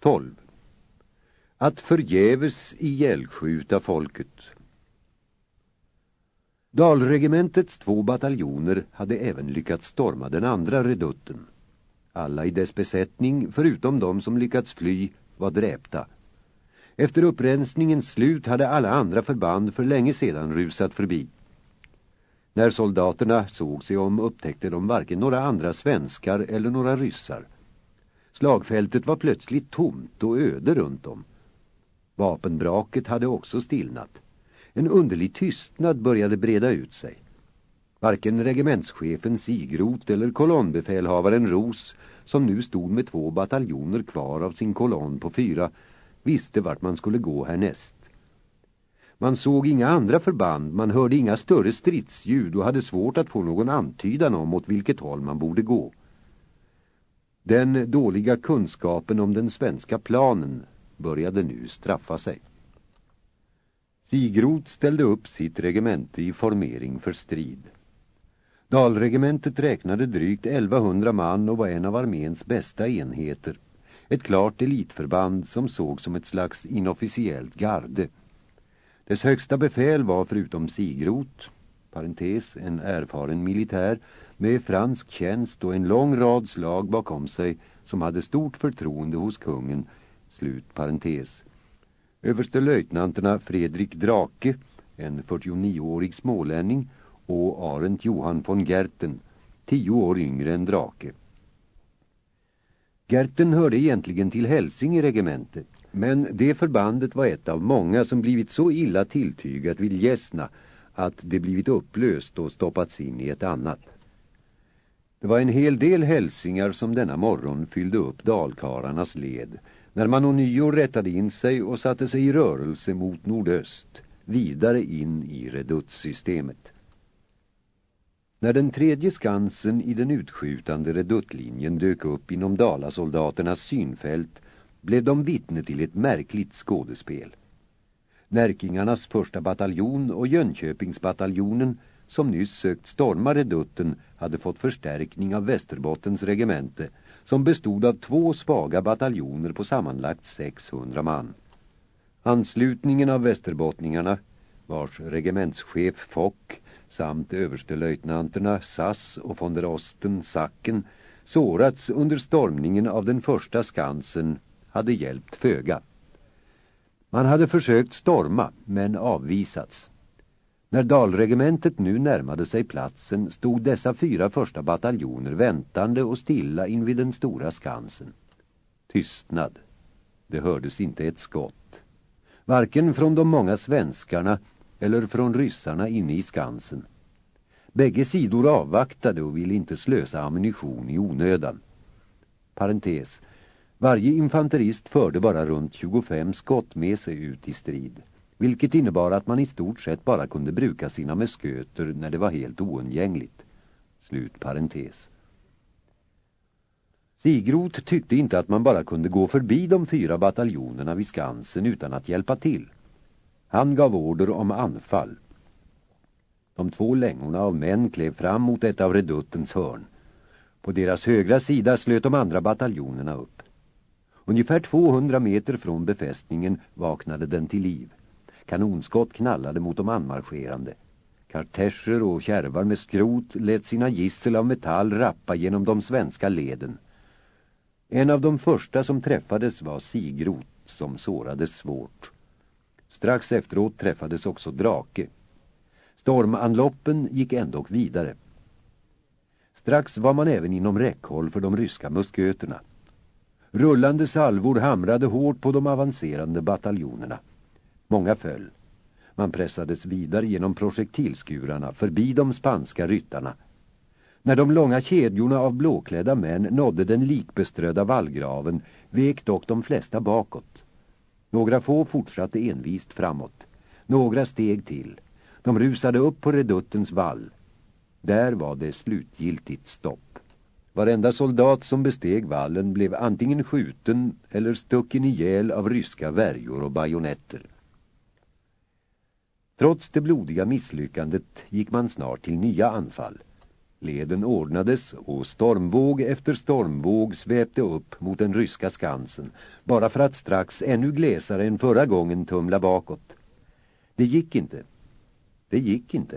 12. Att förgäves ihjälskjuta folket. Dalregementets två bataljoner hade även lyckats storma den andra redutten. Alla i dess besättning, förutom de som lyckats fly, var dräpta. Efter upprensningens slut hade alla andra förband för länge sedan rusat förbi. När soldaterna såg sig om upptäckte de varken några andra svenskar eller några ryssar. Slagfältet var plötsligt tomt och öde runt om. Vapenbraket hade också stillnat. En underlig tystnad började breda ut sig. Varken regementschefen Sigrot eller kolonnbefälhavaren Ros, som nu stod med två bataljoner kvar av sin kolonn på fyra, visste vart man skulle gå härnäst. Man såg inga andra förband, man hörde inga större stridsljud och hade svårt att få någon antydan om åt vilket håll man borde gå. Den dåliga kunskapen om den svenska planen började nu straffa sig. Sigrot ställde upp sitt regemente i formering för strid. Dalregementet räknade drygt 1100 man och var en av arméns bästa enheter. Ett klart elitförband som såg som ett slags inofficiellt garde. Dess högsta befäl var förutom Sigrot, parentes, en erfaren militär, med fransk tjänst och en lång rad slag bakom sig som hade stort förtroende hos kungen, slut parentes. Överste löjtnanterna Fredrik Drake, en 49-årig smålänning, och Arent Johan von Gerten, tio år yngre än Drake. Gerten hörde egentligen till Hälsinge regemente, men det förbandet var ett av många som blivit så illa tilltygat vid Gästna- att det blivit upplöst och stoppats in i ett annat. Det var en hel del hälsingar som denna morgon fyllde upp dalkararnas led när man ånyo rättade in sig och satte sig i rörelse mot nordöst, vidare in i reduttsystemet. När den tredje skansen i den utskjutande reduttlinjen dök upp inom dalasoldaternas synfält blev de vittne till ett märkligt skådespel. Närkingarnas första bataljon och Jönköpingsbataljonen som nyss sökt storma redutten hade fått förstärkning av Västerbottens regemente som bestod av två svaga bataljoner på sammanlagt 600 man. Anslutningen av västerbottningarna, vars regementschef Fock samt överstelöjtnanterna Sass och von der Osten Sacken sårats under stormningen av den första skansen hade hjälpt föga. Man hade försökt storma men avvisats. När dalregementet nu närmade sig platsen stod dessa fyra första bataljoner väntande och stilla invid den stora skansen. Tystnad. Det hördes inte ett skott. Varken från de många svenskarna eller från ryssarna inne i skansen. Bägge sidor avvaktade och ville inte slösa ammunition i onödan. Parentes. Varje infanterist förde bara runt 25 skott med sig ut i strid vilket innebar att man i stort sett bara kunde bruka sina musköter när det var helt oundgängligt. Slut parentes. Sigrot tyckte inte att man bara kunde gå förbi de fyra bataljonerna vid Skansen utan att hjälpa till. Han gav order om anfall. De två längorna av män klev fram mot ett av reduttens hörn. På deras högra sida slöt de andra bataljonerna upp. Ungefär 200 meter från befästningen vaknade den till liv. Kanonskott knallade mot de anmarscherande. Kartescher och kärvar med skrot lät sina gissel av metall rappa genom de svenska leden. En av de första som träffades var Sigrot som sårades svårt. Strax efteråt träffades också Drake. Stormanloppen gick ändock vidare. Strax var man även inom räckhåll för de ryska musköterna. Rullande salvor hamrade hårt på de avancerande bataljonerna. Många föll. Man pressades vidare genom projektilskurarna förbi de spanska ryttarna. När de långa kedjorna av blåklädda män nådde den likbeströdda vallgraven vek dock de flesta bakåt. Några få fortsatte envist framåt. Några steg till. De rusade upp på reduttens vall. Där var det slutgiltigt stopp. Varenda soldat som besteg vallen blev antingen skjuten eller stucken ihjäl av ryska värjor och bajonetter. Trots det blodiga misslyckandet gick man snart till nya anfall. Leden ordnades och stormvåg efter stormvåg svepte upp mot den ryska skansen bara för att strax ännu glesare än förra gången tumla bakåt. Det gick inte. Det gick inte.